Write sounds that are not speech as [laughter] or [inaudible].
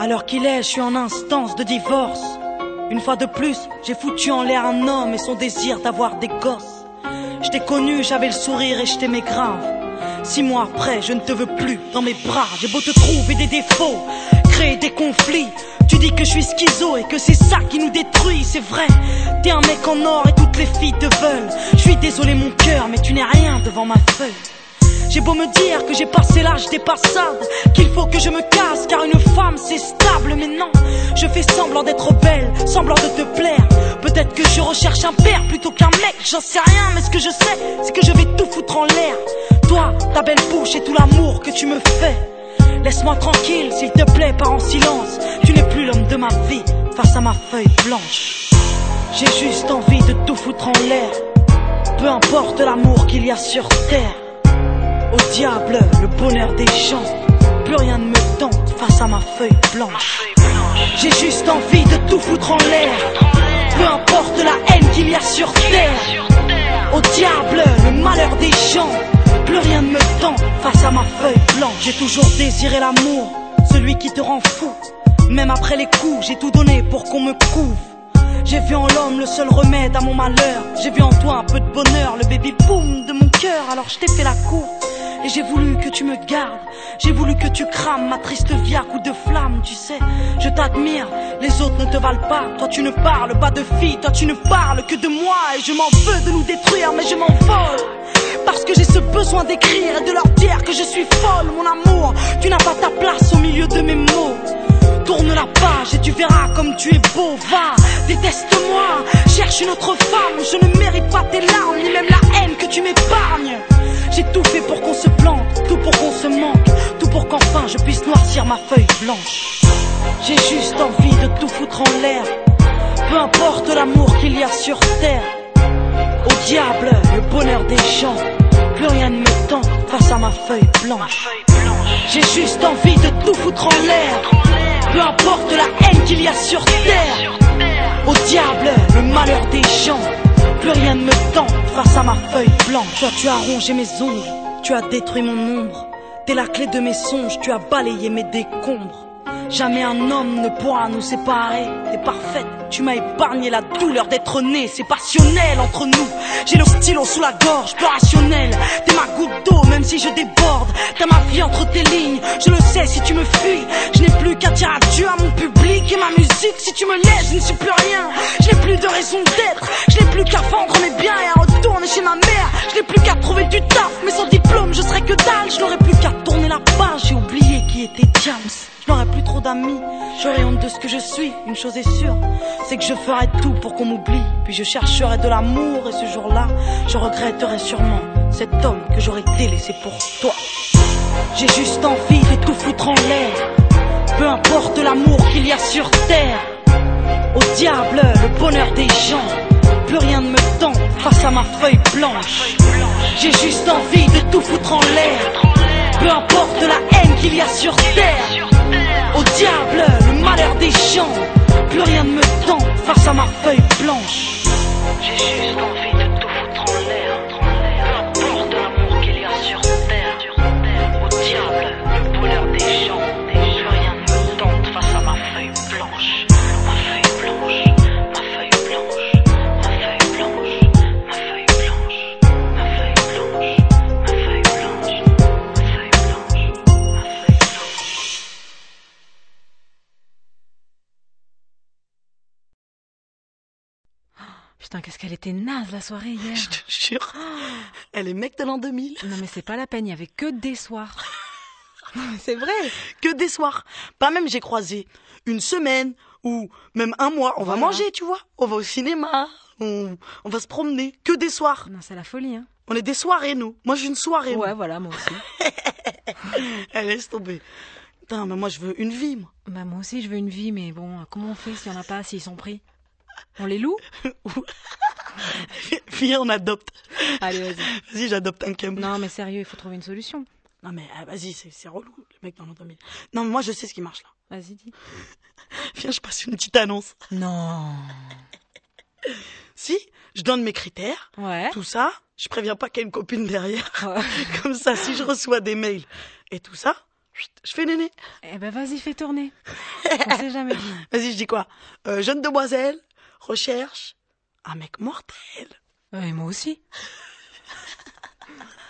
Alors qu'il est, je suis en instance de divorce. Une fois de plus, j'ai foutu en l'air un homme et son désir d'avoir des gosses. Je t'ai connu, j'avais le sourire et je t'aimais grave. Six mois après, je ne te veux plus dans mes bras. J'ai beau te trouver des défauts, créer des conflits. Tu dis que je suis schizo et que c'est ça qui nous détruit, c'est vrai. T'es un mec en or et toutes les filles te veulent. Je suis désolé mon cœur, mais tu n'es rien devant ma feuille. J'ai beau me dire que j'ai passé l'âge des passades, qu'il faut que je me casse car une c'est stable, mais non, je fais semblant d'être belle, semblant de te plaire. Peut-être que je recherche un père plutôt qu'un mec, j'en sais rien, mais ce que je sais, c'est que je vais tout foutre en l'air. Toi, ta belle bouche et tout l'amour que tu me fais. Laisse-moi tranquille, s'il te plaît, pas en silence. Tu n'es plus l'homme de ma vie face à ma feuille blanche. J'ai juste envie de tout foutre en l'air. Peu importe l'amour qu'il y a sur terre. Au diable, le bonheur des gens. Plus rien ne me tente face à ma feuille blanche. J'ai juste envie de tout foutre en l'air. Peu importe la haine qu'il y a sur terre. Au diable, le malheur des gens. Plus rien ne me tente face à ma feuille blanche. J'ai toujours désiré l'amour, celui qui te rend fou. Même après les coups, j'ai tout donné pour qu'on me couvre. J'ai vu en l'homme le seul remède à mon malheur. J'ai vu en toi un peu de bonheur, le baby boom de mon cœur. Alors je t'ai fait la cour. Et j'ai voulu que tu me gardes, j'ai voulu que tu crames ma triste vie à coups de flamme, tu sais. Je t'admire, les autres ne te valent pas. Toi tu ne parles pas de filles, toi tu ne parles que de moi. Et je m'en veux de nous détruire, mais je m'en vole. Parce que j'ai ce besoin d'écrire et de leur dire que je suis folle, mon amour. Tu n'as pas ta place au milieu de mes mots. Tourne la page et tu verras comme tu es beau. Va, déteste-moi, cherche une autre femme. Je ne mérite pas tes larmes, ni même la haine que tu m'épargnes. J'ai tout fait pour qu'on se plante, tout pour qu'on se manque, tout pour qu'enfin je puisse noircir ma feuille blanche. J'ai juste envie de tout foutre en l'air, peu importe l'amour qu'il y a sur terre. Au diable, le bonheur des gens, plus rien ne me tente face à ma feuille blanche. J'ai juste envie de tout foutre en l'air, peu importe la haine qu'il y a sur terre. Au diable, le malheur face à ma feuille blanche. Tu as rongé mes ongles, tu as détruit mon ombre. T'es la clé de mes songes, tu as balayé mes décombres. Jamais un homme ne pourra nous séparer. T'es parfaite, tu m'as épargné la douleur d'être né. C'est passionnel entre nous. J'ai le stylo sous la gorge, plus rationnel. T'es ma goutte d'eau, même si je déborde. T'as ma vie entre tes lignes. Je le sais si tu me fuis. Je n'ai plus qu'à dire adieu à mon public et ma musique. Si tu me laisses, je ne suis plus rien. Je n'ai plus de raison d'être. Je n'ai plus qu'à vendre mes biens et à chez ma mère. Je n'ai plus qu'à trouver du taf, mais sans diplôme, je serais que dalle. Je n'aurais plus qu'à tourner la page. J'ai oublié qui était James. Je n'aurai plus trop d'amis, j'aurai honte de ce que je suis. Une chose est sûre, c'est que je ferai tout pour qu'on m'oublie. Puis je chercherai de l'amour et ce jour-là, je regretterai sûrement cet homme que j'aurais délaissé pour toi. J'ai juste envie de tout foutre en l'air, peu importe l'amour qu'il y a sur terre. Au diable, le bonheur des gens, ma feuille blanche. J'ai juste envie de tout foutre en l'air, peu importe la haine qu'il y a sur terre. Au diable, le malheur des gens, plus rien ne me tente face à ma feuille blanche. J'ai juste envie Putain, qu'est-ce qu'elle était naze la soirée hier. Je te jure, [gasps] elle est mec de l'an 2000. Non mais c'est pas la peine, il y avait que des soirs. [laughs] C'est vrai. Que des soirs. Pas même j'ai croisé une semaine ou même un mois. On va manger, tu vois. On va au cinéma. On, on va se promener. Que des soirs. Non, c'est la folie, hein. On est des soirées, nous. Moi, j'ai une soirée. moi. Ouais, voilà, moi aussi. [laughs] Elle laisse tomber. Putain, mais moi, je veux une vie, moi. Bah moi aussi, je veux une vie, mais bon, comment on fait s'il y en a pas, s'ils sont pris? On les loue [laughs] Viens, on adopte. Allez, vas-y. Vas-y, j'adopte un cum. Non, mais sérieux, il faut trouver une solution. Non, mais ah, vas-y, c'est c'est relou, le mec dans 2000. Non, mais moi, je sais ce qui marche, là. Vas-y, dis. [laughs] Viens, je passe une petite annonce. Non. Si, je donne mes critères, Ouais. tout ça, je préviens pas qu'il y a une copine derrière. Ouais. [laughs] Comme ça, si je reçois des mails et tout ça, Je fais néné. Eh ben vas-y, fais tourner. On sait jamais. Vas-y, je dis quoi? Euh, Jeune demoiselle recherche un mec mortel. Et moi aussi. [laughs]